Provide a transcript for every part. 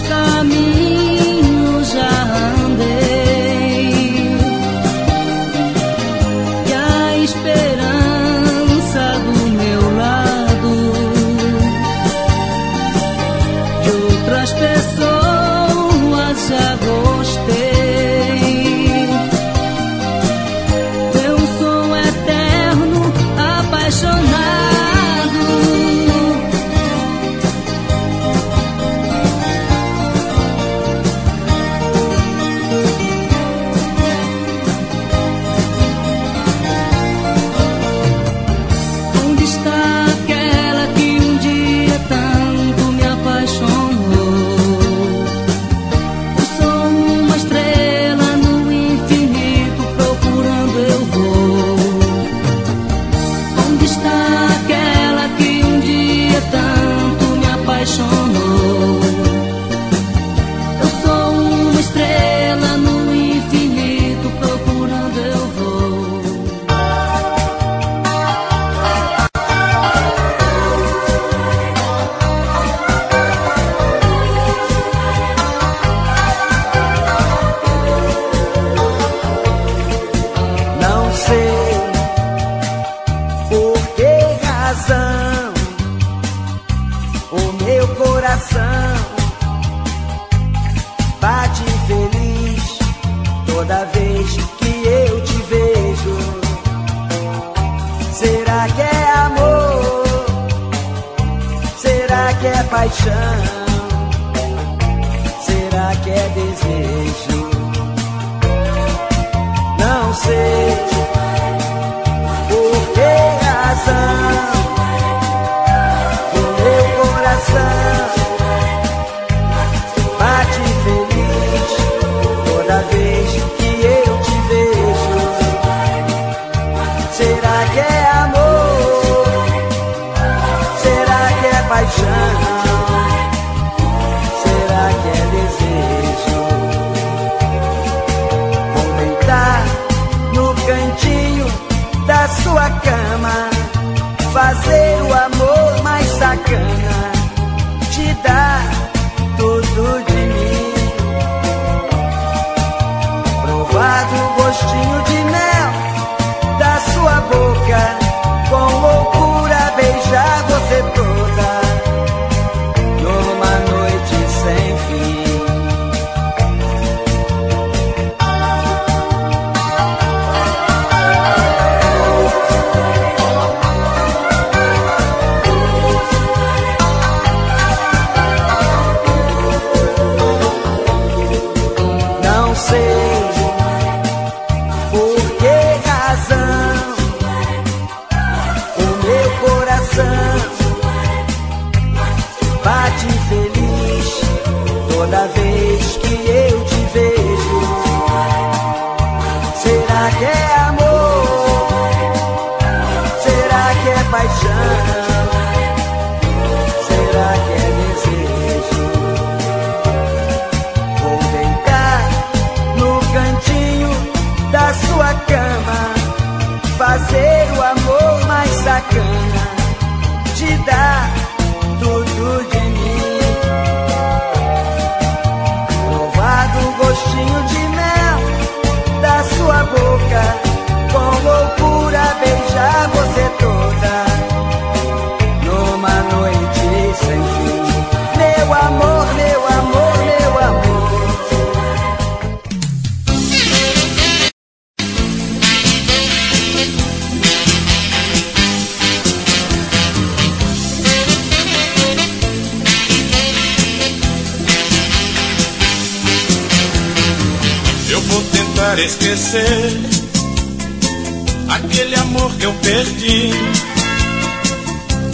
tus me. Paixão?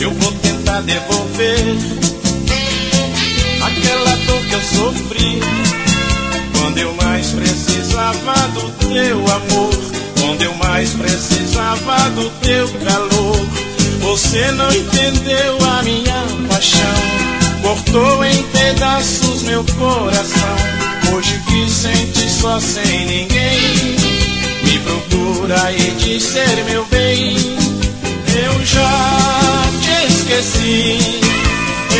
Eu vou tentar devolver aquela dor que eu sofri quando eu mais precisava do teu amor, quando eu mais precisava do teu calor. Você não entendeu a minha paixão, cortou em pedaços meu coração. Hoje que sente só sem ninguém, me procura e diz ser meu bem. Eu já esqueci,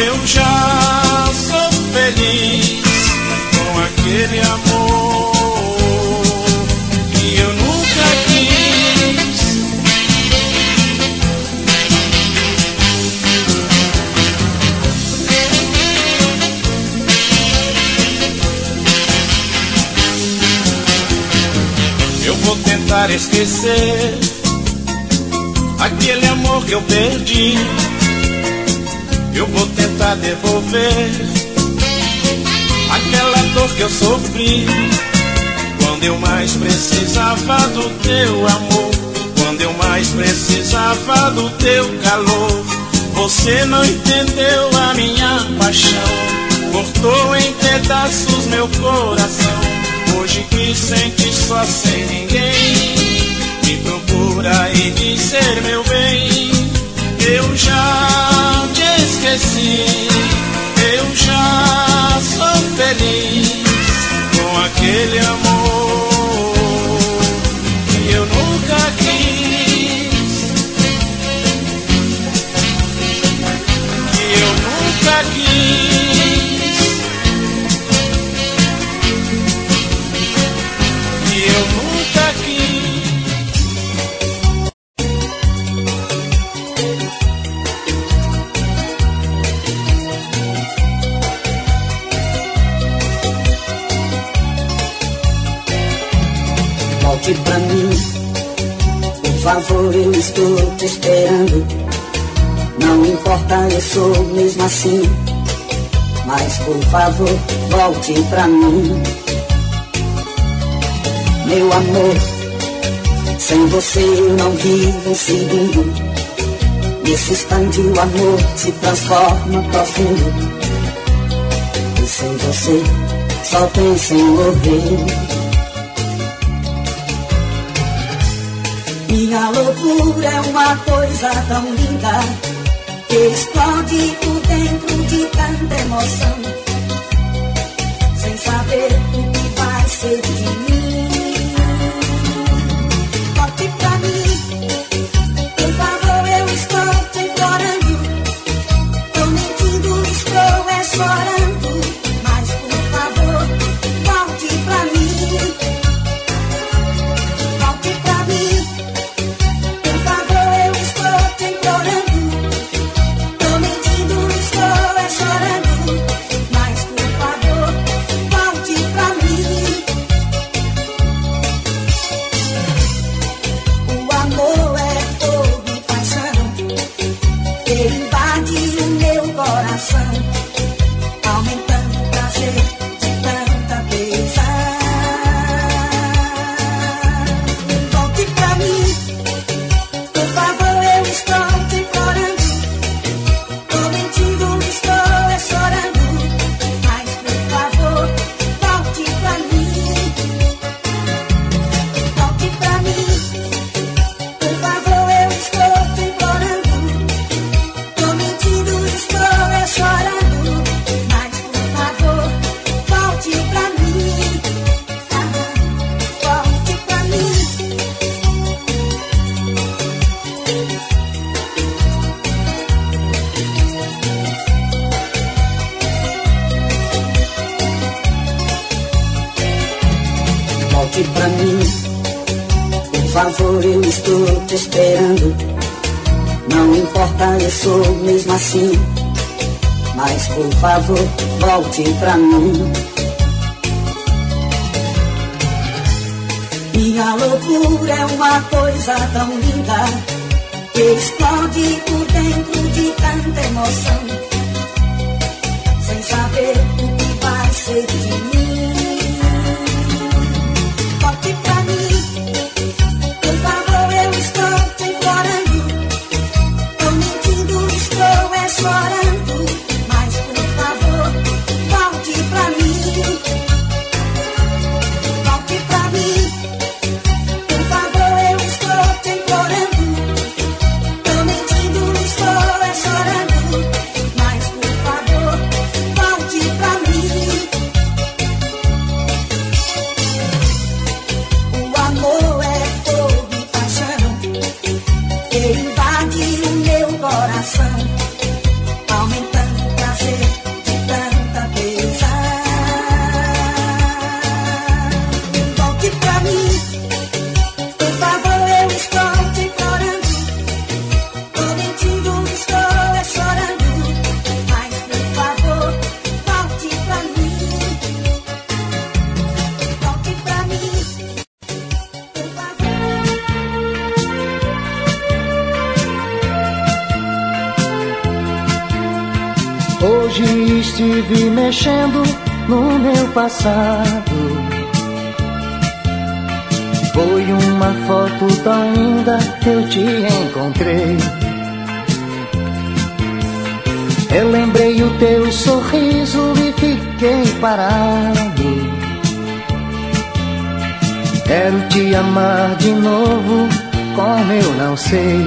eu já sou feliz com aquele amor que eu nunca quis. Eu vou tentar esquecer aquele amor que eu perdi. Eu vou tentar devolver aquela dor que eu sofri quando eu mais precisava do teu amor, quando eu mais precisava do teu calor. Você não entendeu a minha paixão, cortou em pedaços meu coração. Hoje que sente só sem ninguém, me procura e diz ser meu bem. Eu já esqueci, eu já sou feliz com aquele amor favor, eu estou te esperando. Não importa, eu sou mesmo assim. Mas por favor, volte pra mim. Meu amor, sem você eu não vivo um segundo. Nesse instante o amor se transforma profundo. E sem você só penso em morrer. Minha loucura é uma coisa tão linda que explode por dentro de tanta emoção. Sem saber o que vai ser de mim. Favor, volte pra mim. Minha loucura é uma coisa tão linda que explode por dentro de tanta emoção. Sem saber o que vai ser de mim. Passado. Foi uma foto tão linda que eu te encontrei. Eu lembrei o teu sorriso e fiquei parado. Quero te amar de novo, como eu não sei.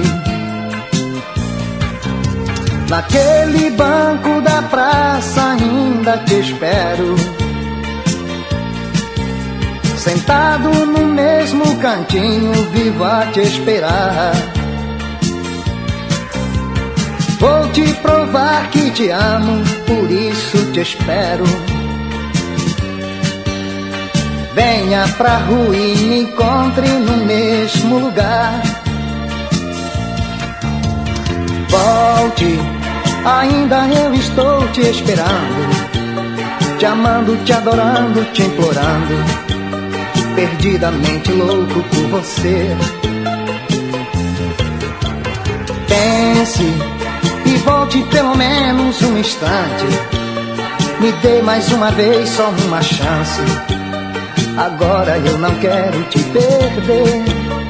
Naquele banco da praça ainda te espero. Sentado no mesmo cantinho, vivo a te esperar. Vou te provar que te amo, por isso te espero. Venha pra rua e me encontre no mesmo lugar. Volte Ainda eu estou te esperando, te amando, te adorando, te implorando. Perdidamente louco por você. Pense e volte pelo menos um instante. Me dê mais uma vez só uma chance. Agora eu não quero te perder.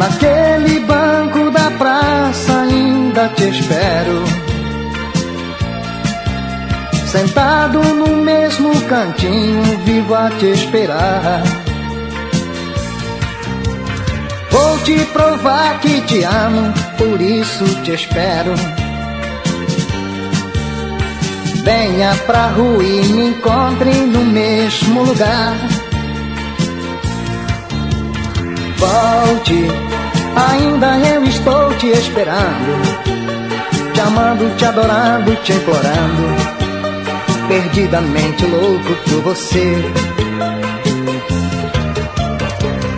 Naquele banco da praça ainda te espero. Sentado no mesmo cantinho, vivo a te esperar. Vou te provar que te amo, por isso te espero. Venha pra rua e me encontre no mesmo lugar. Volte Ainda eu estou te esperando, te amando, te adorando, te implorando, perdidamente louco por você.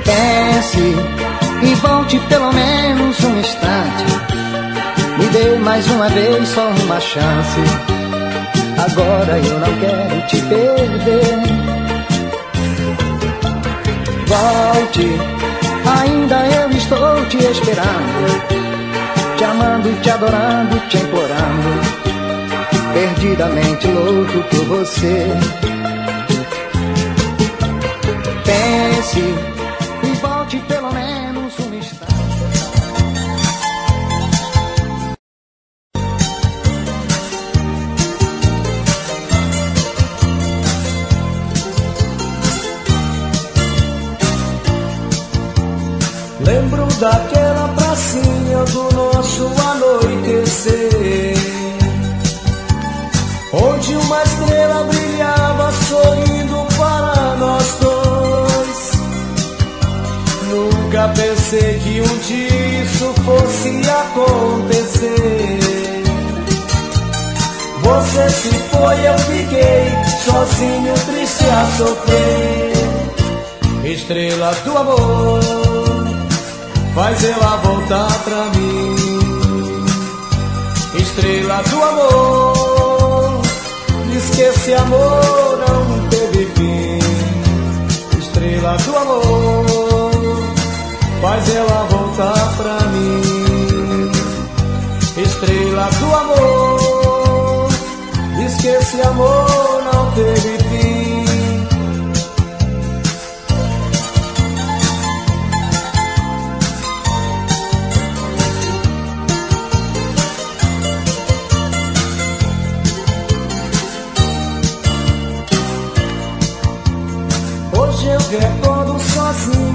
Pense e volte pelo menos um instante. Me dê mais uma vez só uma chance. Agora eu não quero te perder. Volte Ainda eu estou te esperando, te amando, te adorando, te implorando, perdidamente louco por você. Pense sofrer. Estrela do amor faz ela voltar pra mim. Estrela do amor, diz que esse amor não teve fim. Estrela do amor, faz ela voltar pra mim. Estrela do amor, diz que esse amor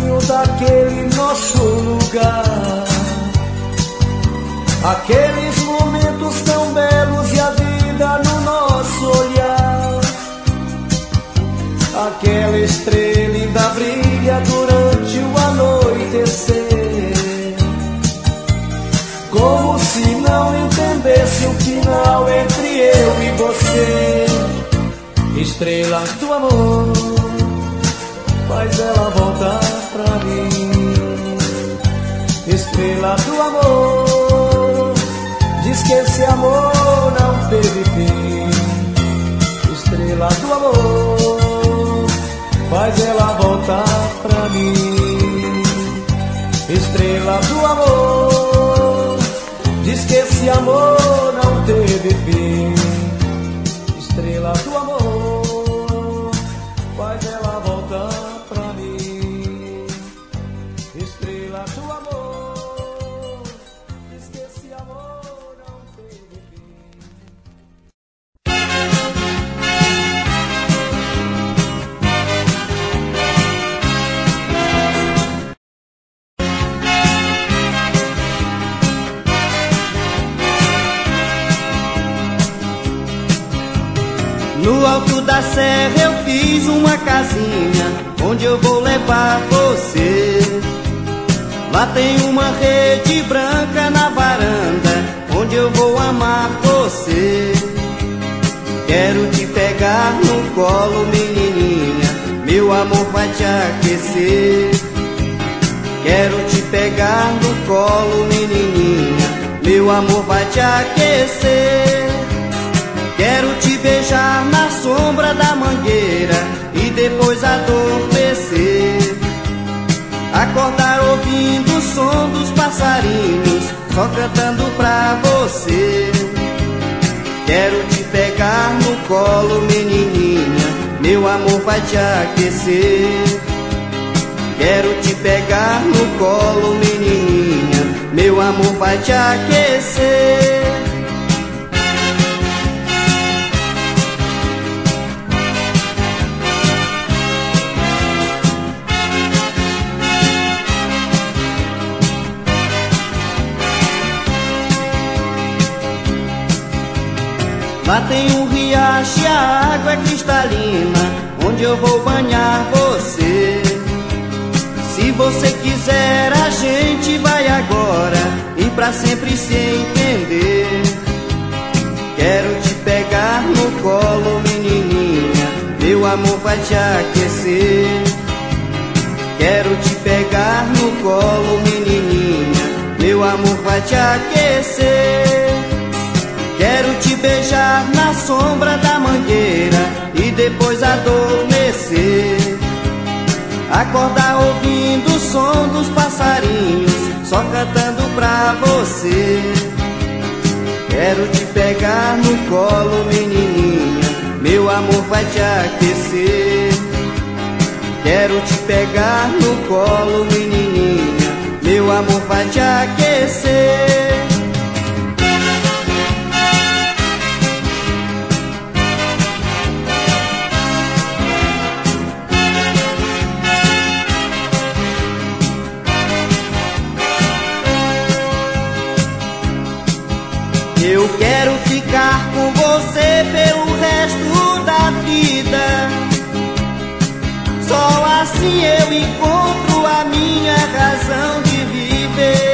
sozinho daquele nosso lugar. Aqueles momentos tão belos e a vida no nosso olhar. Aquela estrela ainda brilha durante o anoitecer. Como se não entendesse o final entre eu e você. Estrela do amor faz ela voltar Estrela do amor, diz que esse amor não teve fim. Estrela do amor, faz ela só cantando pra você. Quero te pegar no colo, menininha, meu amor vai te aquecer. Quero te pegar no colo, menininha, meu amor vai te aquecer. Lá tem um riacho e a água é cristalina, onde eu vou banhar você. Se você quiser, a gente vai agora e pra sempre se entender. Quero te pegar no colo, menininha, meu amor vai te aquecer. Quero te pegar no colo, menininha, meu amor vai te aquecer. Beijar na sombra da mangueira e depois adormecer. Acordar ouvindo o som dos passarinhos, só cantando pra você. Quero te pegar no colo, menininha, meu amor vai te aquecer. Quero te pegar no colo, menininha, meu amor vai te aquecer. Pelo resto da vida. Só assim eu encontro a minha razão de viver.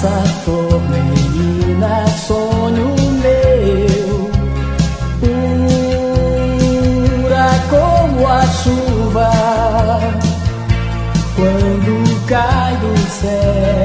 Graça, flor menina, sonho meu. Pura como a chuva, quando cai do céu,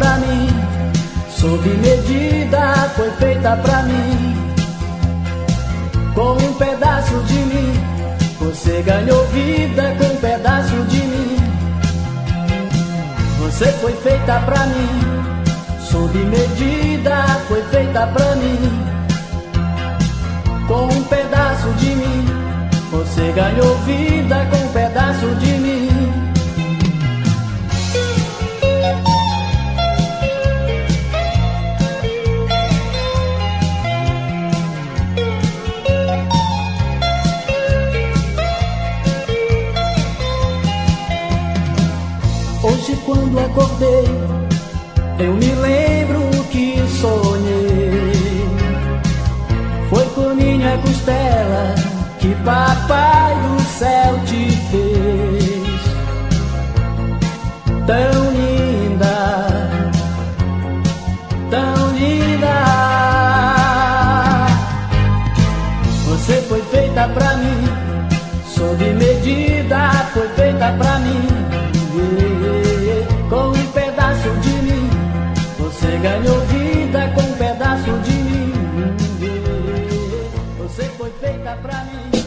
pra mim, sob medida foi feita pra mim com um pedaço de mim. Você ganhou vida com um pedaço de mim. Você foi feita pra mim, sob medida foi feita pra mim. Com um pedaço de mim, você ganhou vida com um pedaço de mim. Eu me lembro o que sonhei. Foi com minha costela que papai do céu te fez. Tão linda, tão linda. Você foi feita pra mim, sob medida, foi feita pra mim. ganhou vida com um pedaço de mim. Você foi feita pra mim.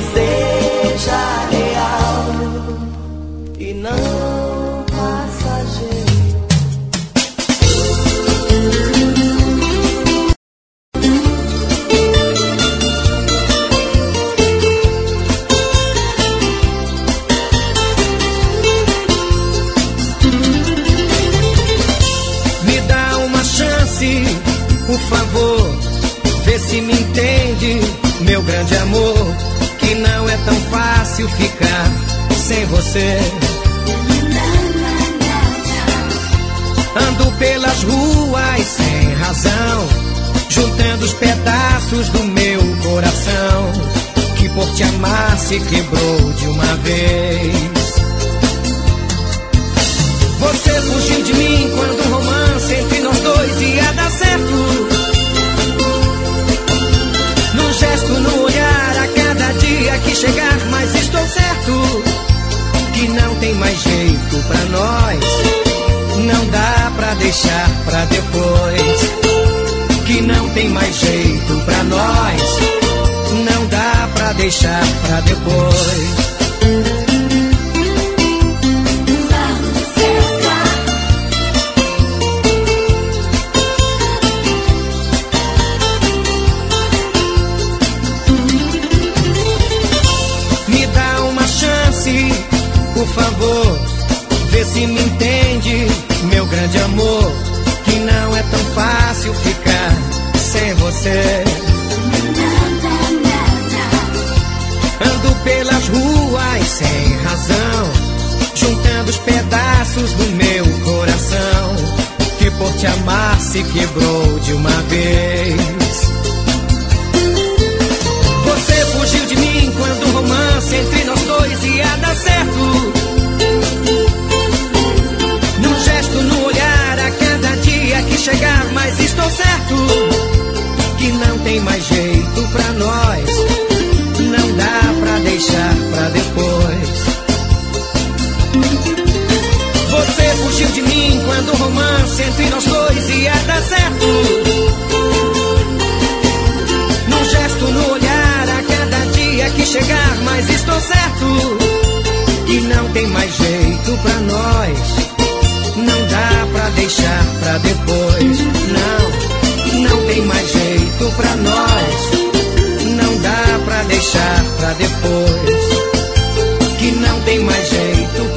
Say. entre nós dois e é tá certo, no gesto no olhar, a cada dia que chegar, mas estou certo. que não tem mais jeito pra nós. Não dá pra deixar pra depois. Não, não tem mais jeito pra nós. Não dá pra deixar pra depois. Que não tem mais jeito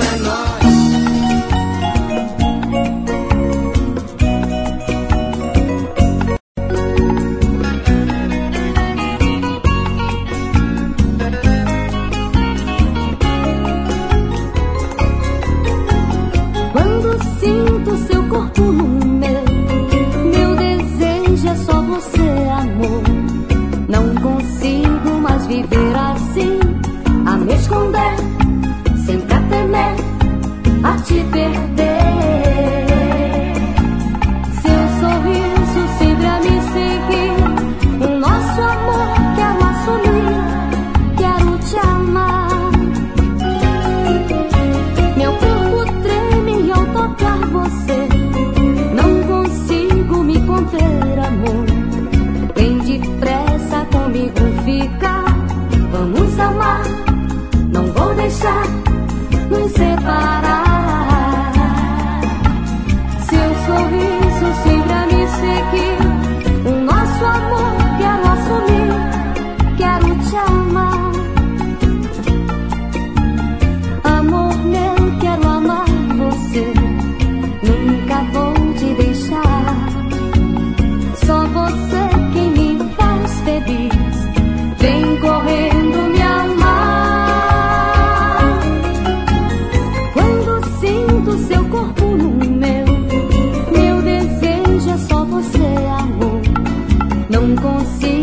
não.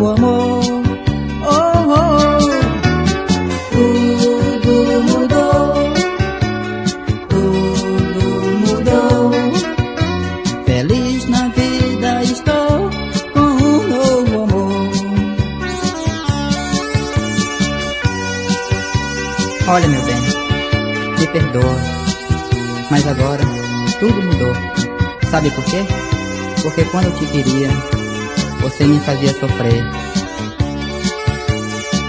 o amor. Oh, oh, oh. Tudo mudou, tudo mudou. Feliz na vida estou com um novo amor. Olha, meu bem, me perdoa, mas agora tudo mudou. Sabe por quê? Porque quando eu te queria, você me fazia sofrer.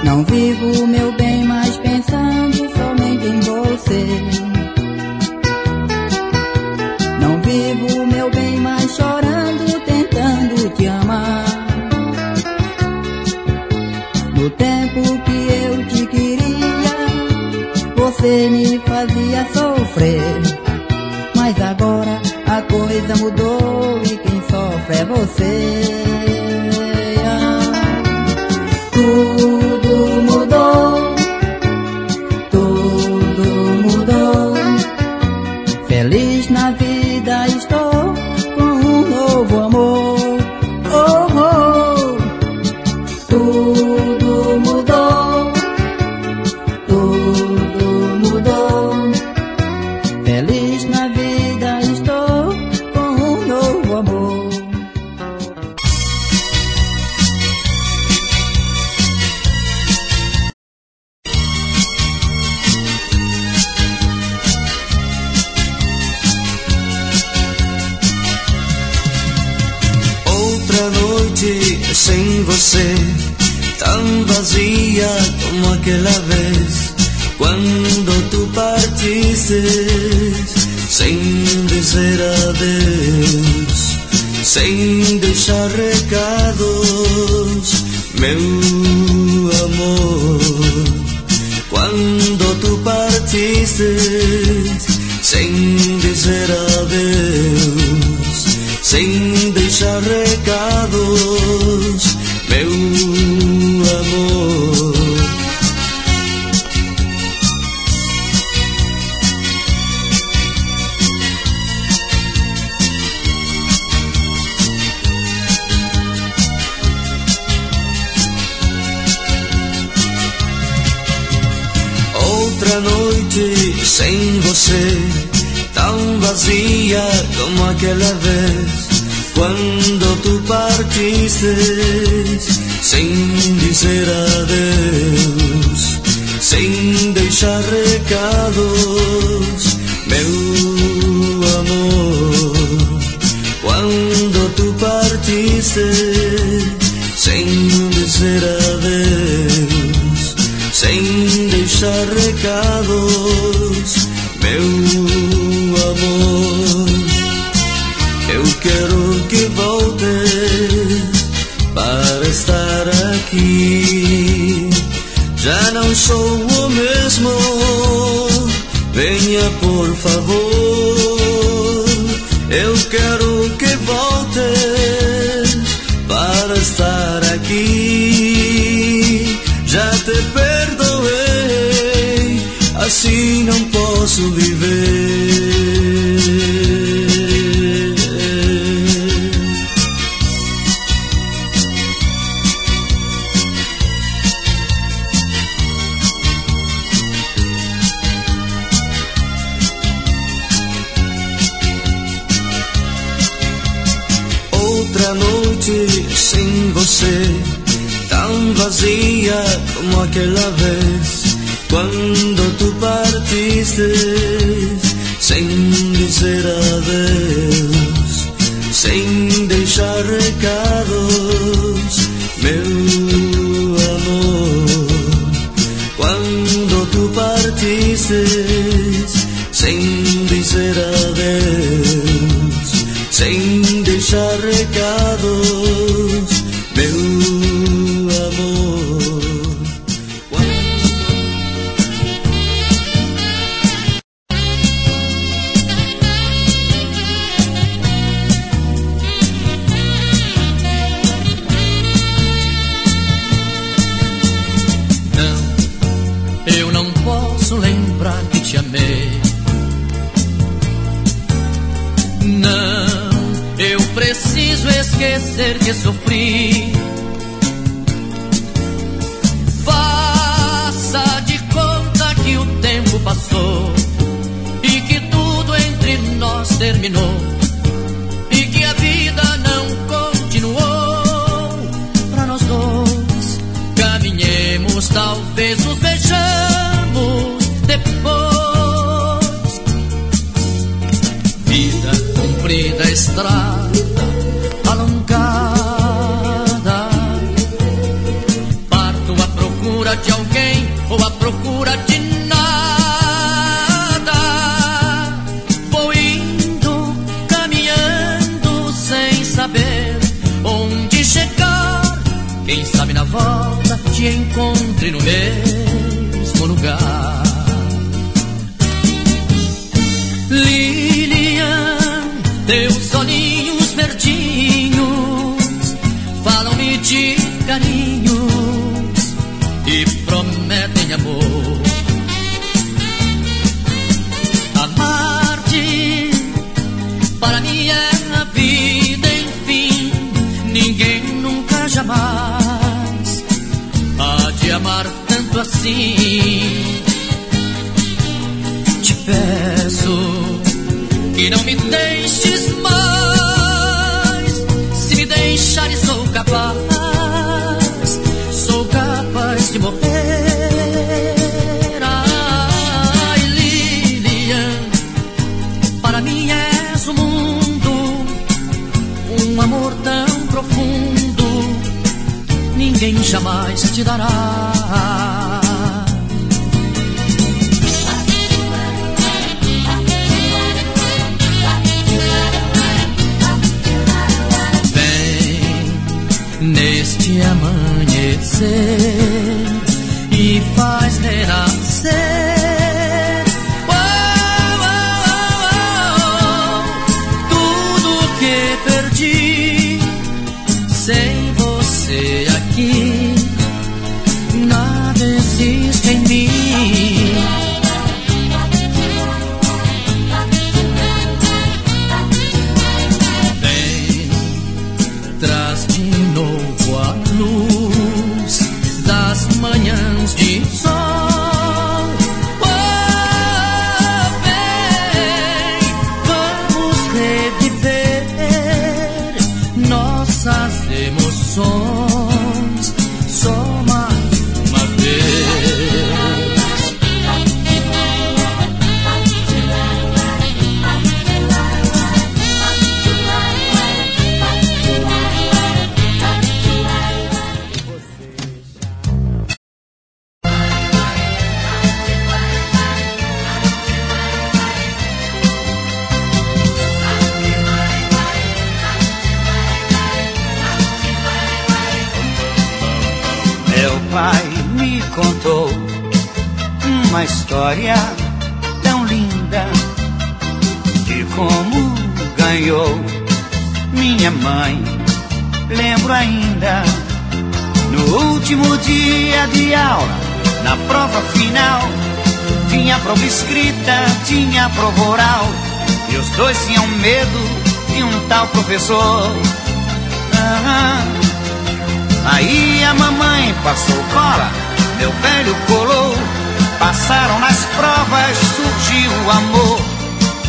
Não vivo, meu bem, mais pensando somente em você. Não vivo, meu bem, mais chorando, tentando te amar. No tempo que eu te queria, você me fazia sofrer. Mas agora a coisa mudou e quem sofre é você. aku lados, meu amor. Outra noite sem você, tão vazia como aquela vez Cuando tú partiste sin dizer adeus, sem deixar recados, meu amor. Cuando tú partiste sin dizer adeus, sem deixar recados, meu amor. não sou o mesmo. Venha, por favor. Eu quero que volte para estar aqui. Já te perdoei, assim não posso viver. como aquella vez cuando tú partiste sin dizer adeus, sem deixar recados, meu amor. Quando tu partiste sem dizer adeus, sem deixar recados, meu amor. És o mundo, um amor tão profundo, ninguém jamais te dará. neste amanhecer e faz renascer. Oh,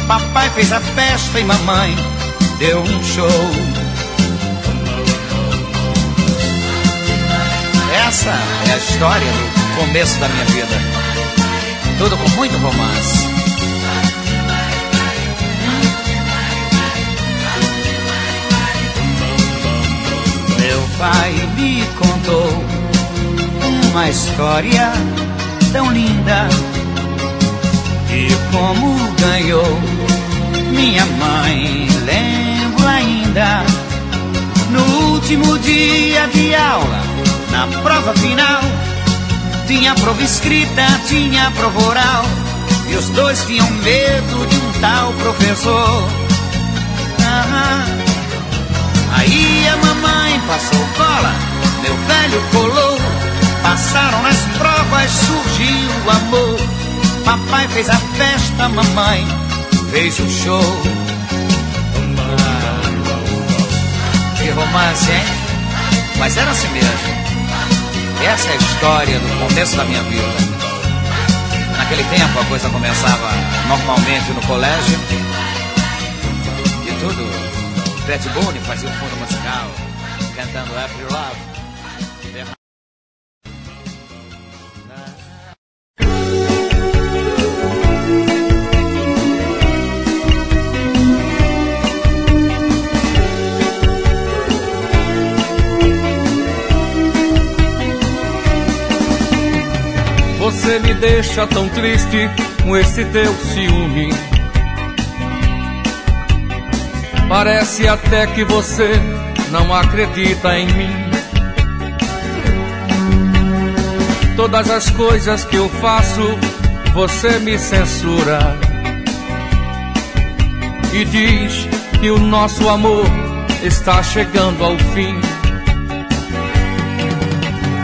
Papai fez a festa e mamãe deu um show. Essa é a história do começo da minha vida. Tudo com muito romance. Meu pai me contou uma história tão linda de como ganhou minha mãe. Lembro ainda no último dia de aula, na prova final, tinha prova escrita, tinha prova oral, e os dois tinham medo de um tal professor. Ah, Aí a mamãe passou cola, meu velho colou. Passaram nas provas, surgiu o amor. Papai fez a festa, mamãe fez o show. Que romance, hein? Mas era assim mesmo. Essa é a história do começo da minha vida. Naquele tempo a coisa começava normalmente no colégio. E tudo Pat Boone fazia o fundo musical, cantando Every Love. Deixa tão triste com esse teu ciúme. Parece até que você não acredita em mim. Todas as coisas que eu faço, você me censura. E diz que o nosso amor está chegando ao fim.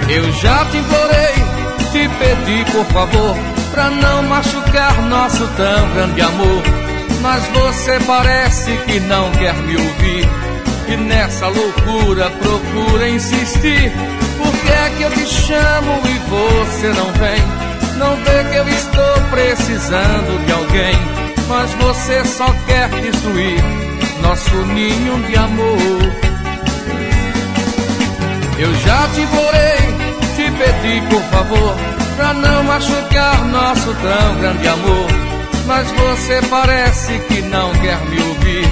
Eu já te implorei, te pedi por favor, pra não machucar nosso tão grande amor. Mas você parece que não quer me ouvir. E nessa loucura procura insistir. Porque que é que eu te chamo e você não vem? Não vê que eu estou precisando de alguém, mas você só quer destruir nosso ninho de amor. Eu já te implorei, pedi por favor, pra não machucar nosso tão grande amor. Mas você parece que não quer me ouvir.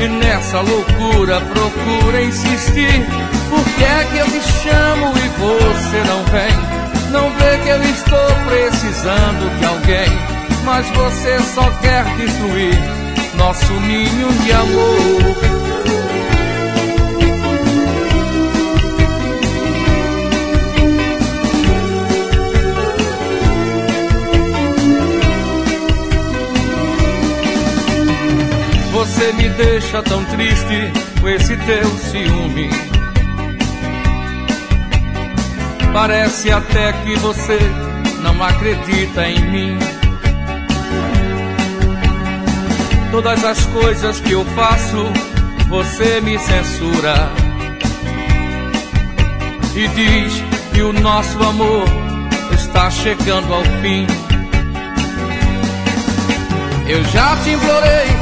E nessa loucura procura insistir. Por que é que eu te chamo e você não vem? Não vê que eu estou precisando de alguém. Mas você só quer destruir nosso ninho de amor. Você me deixa tão triste com esse teu ciúme. Parece até que você não acredita em mim. Todas as coisas que eu faço, você me censura. E diz que o nosso amor está chegando ao fim. Eu já te implorei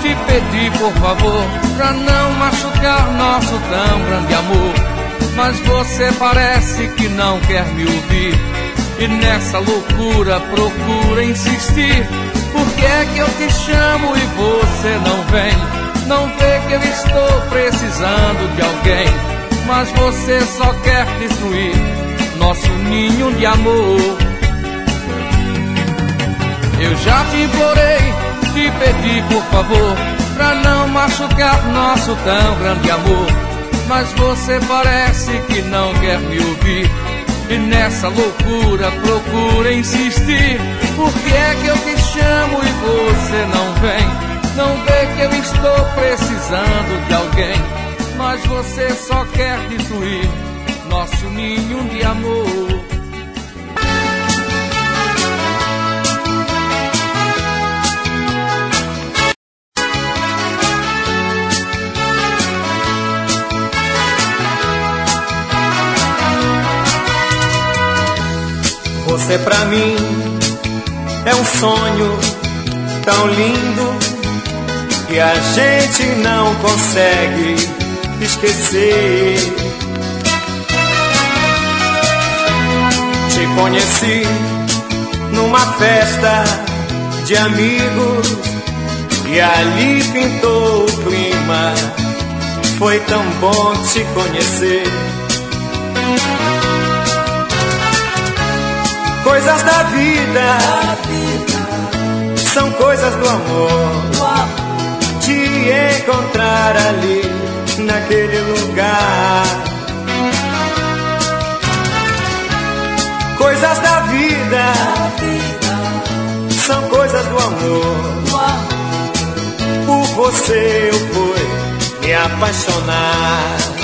te pedi por favor, pra não machucar nosso tão grande amor. Mas você parece que não quer me ouvir. E nessa loucura procura insistir. Por que é que eu te chamo e você não vem? Não vê que eu estou precisando de alguém. Mas você só quer destruir nosso ninho de amor. Eu já te implorei te pedi por favor, pra não machucar nosso tão grande amor. Mas você parece que não quer me ouvir. E nessa loucura procura insistir. Por que é que eu te chamo e você não vem? Não vê que eu estou precisando de alguém. Mas você só quer destruir nosso ninho de amor. Você pra mim é um sonho tão lindo que a gente não consegue esquecer. Te conheci numa festa de amigos e ali pintou o clima. Foi tão bom te conhecer. Coisas da vida são coisas do amor. Te encontrar ali, naquele lugar. Coisas da vida são coisas do amor. Por você eu fui me apaixonar.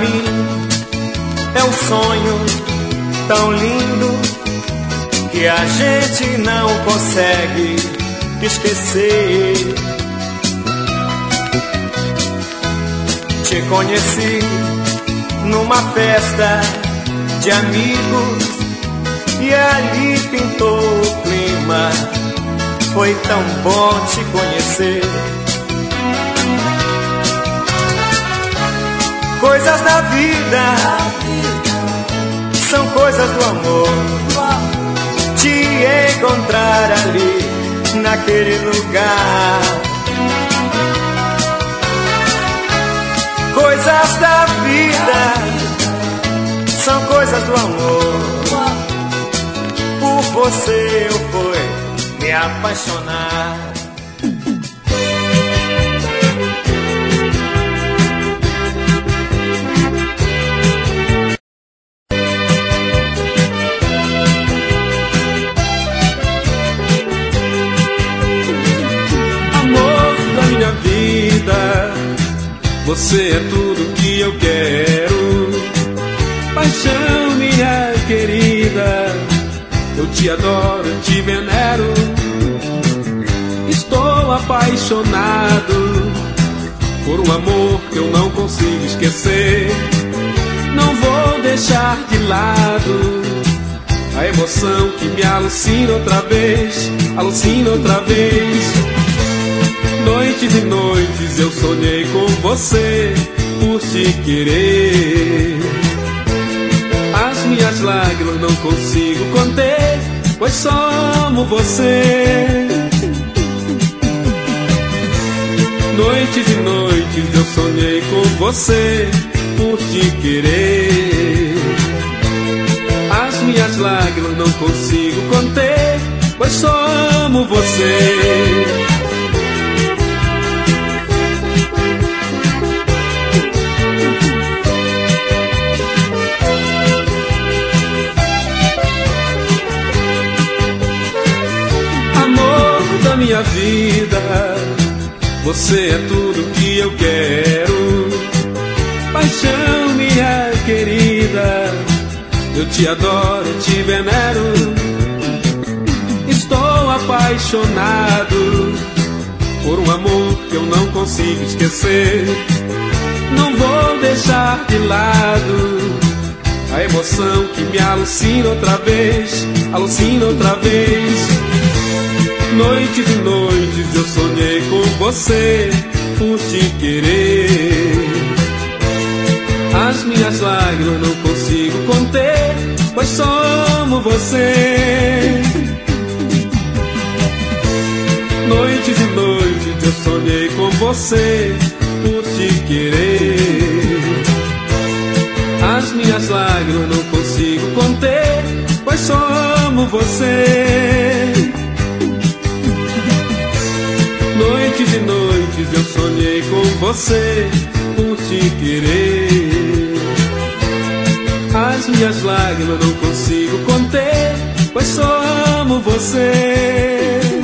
Mim é um sonho tão lindo que a gente não consegue esquecer. Te conheci numa festa de amigos e ali pintou o clima. Foi tão bom te conhecer. Coisas da vida são coisas do amor. Te encontrar ali, naquele lugar. Coisas da vida são coisas do amor. Por você eu fui me apaixonar. Você é tudo que eu quero. Paixão, minha querida, eu te adoro, eu te venero. Estou apaixonado por um amor que eu não consigo esquecer. Não vou deixar de lado a emoção que me alucina outra vez, alucina outra vez. Noites e noites eu sonhei com você por te querer. As minhas lágrimas não consigo conter, pois só amo você. Noites e noites eu sonhei com você por te querer. As minhas lágrimas não consigo conter, pois só amo você. Vida. Você é tudo que eu quero. Paixão, minha querida. Eu te adoro, te venero. Estou apaixonado por um amor que eu não consigo esquecer. Não vou deixar de lado a emoção que me alucina outra vez, alucina outra vez. Noites e noites eu sonhei com você por te querer. As minhas lágrimas não consigo conter, pois só amo você. Noites e noites eu sonhei com você por te querer. As minhas lágrimas não consigo conter, pois só amo você. Noites e noites eu sonhei com você por te querer. As minhas lágrimas não consigo conter, pois só amo você.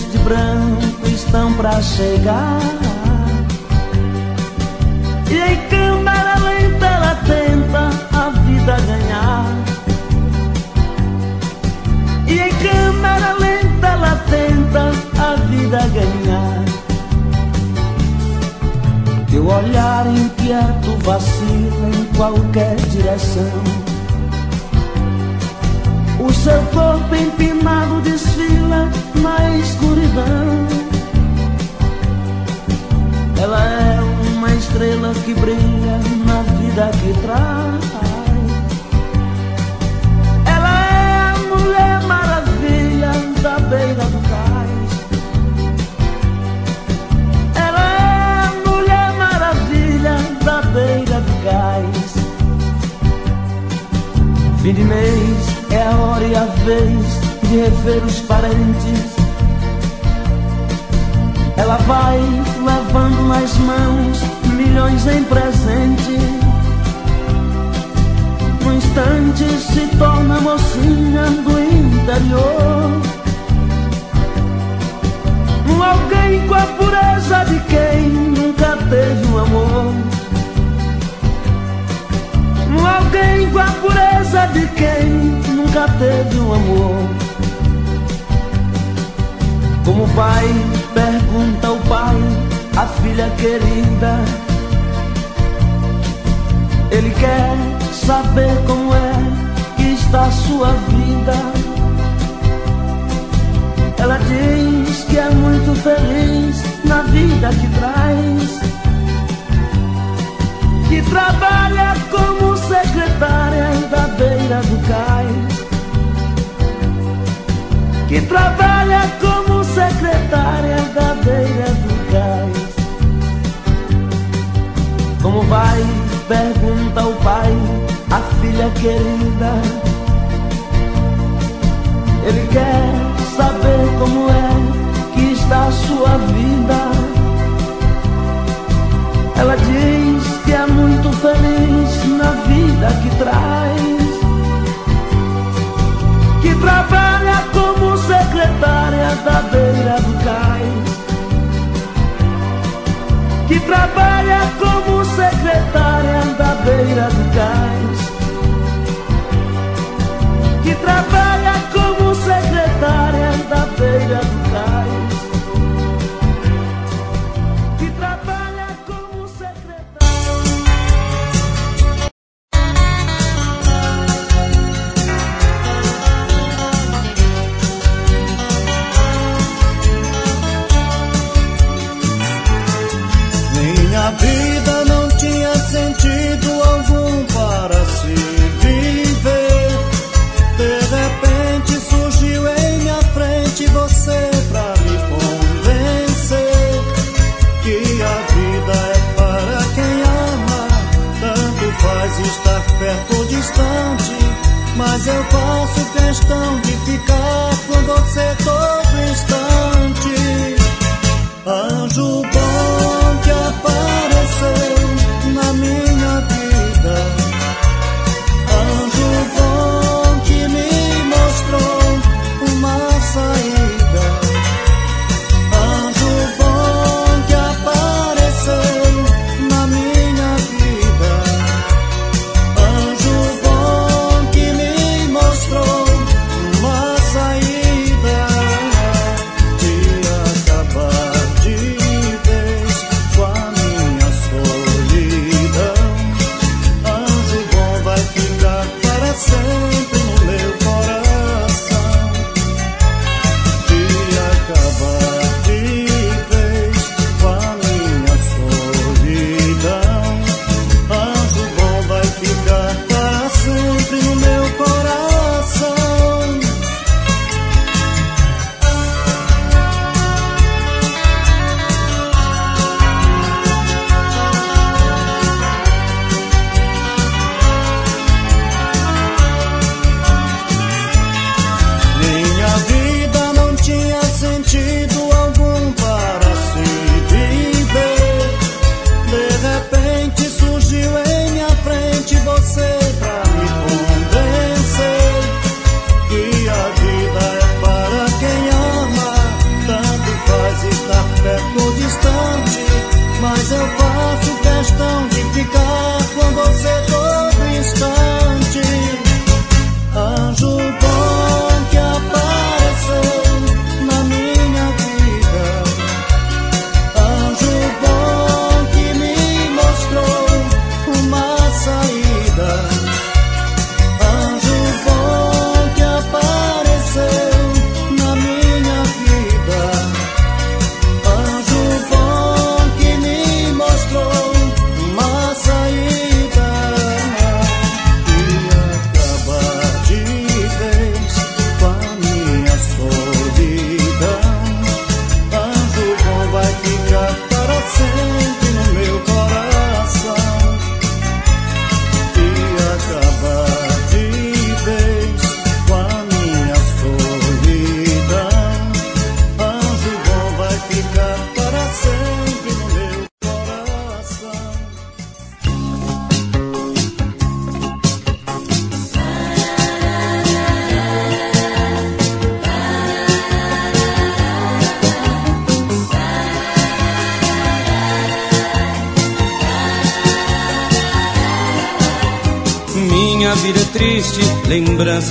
homens de branco estão pra chegar. E em câmera lenta, ela tenta a vida ganhar. E em câmera lenta, ela tenta a vida ganhar. Teu olhar inquieto vacila em qualquer direção. O seu corpo empinado desfila na escuridão. Ela é uma estrela que brilha na vida que traz. Ela é a mulher maravilha da beira do cais. Ela é a mulher maravilha da beira do cais. Fim de mês é a hora e a vez de rever os parentes. Ela vai levando nas mãos milhões em presente. No instante se torna mocinha do interior. Um alguém com a pureza de quem nunca teve um amor. Um alguém com a pureza de quem nunca teve um amor. Como o pai pergunta ao pai, a filha querida. Ele quer saber como é que está a sua vida. Ela diz que é muito feliz na vida que traz. Que trabalha como secretária da beira do cais. Que trabalha como Secretária da beira do cais. Como vai? Pergunta o pai, a filha querida. Ele quer saber como é que está a sua vida. Ela diz que é muito feliz na vida que traz trabalha como secretária da beira do cais. Que trabalha como secretária da beira do cais. Que trabalha como secretária da beira do cais.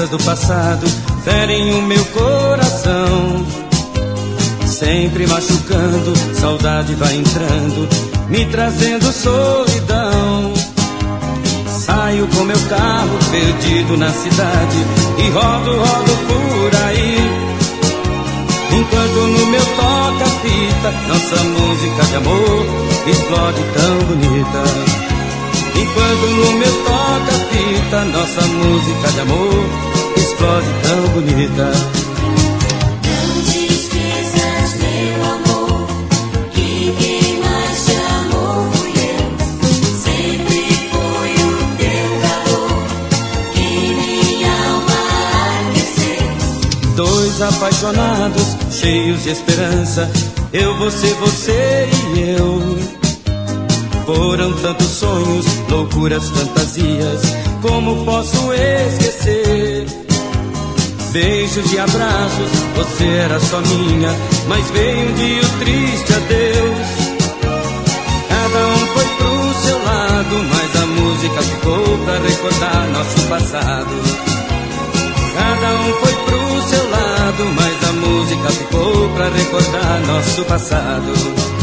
Do passado ferem o meu coração. Sempre machucando, saudade vai entrando, me trazendo solidão. Saio com meu carro perdido na cidade e rodo, rodo por aí. Enquanto no meu toca-fita, nossa música de amor explode tão bonita. Enquanto no meu toca-fita, nossa música de amor explode tão bonita. Não te esqueças, meu amor, que quem mais te amou fui eu. Sempre foi o teu calor que minha alma aqueceu. Dois apaixonados, cheios de esperança, eu, você, você e eu. Foram tantos sonhos, loucuras, fantasias, como posso esquecer? beijos e abraços, você era só minha, mas veio um dia triste adeus. Cada um foi pro seu lado, mas a música ficou pra recordar nosso passado. Cada um foi pro seu lado, mas a música ficou pra recordar nosso passado.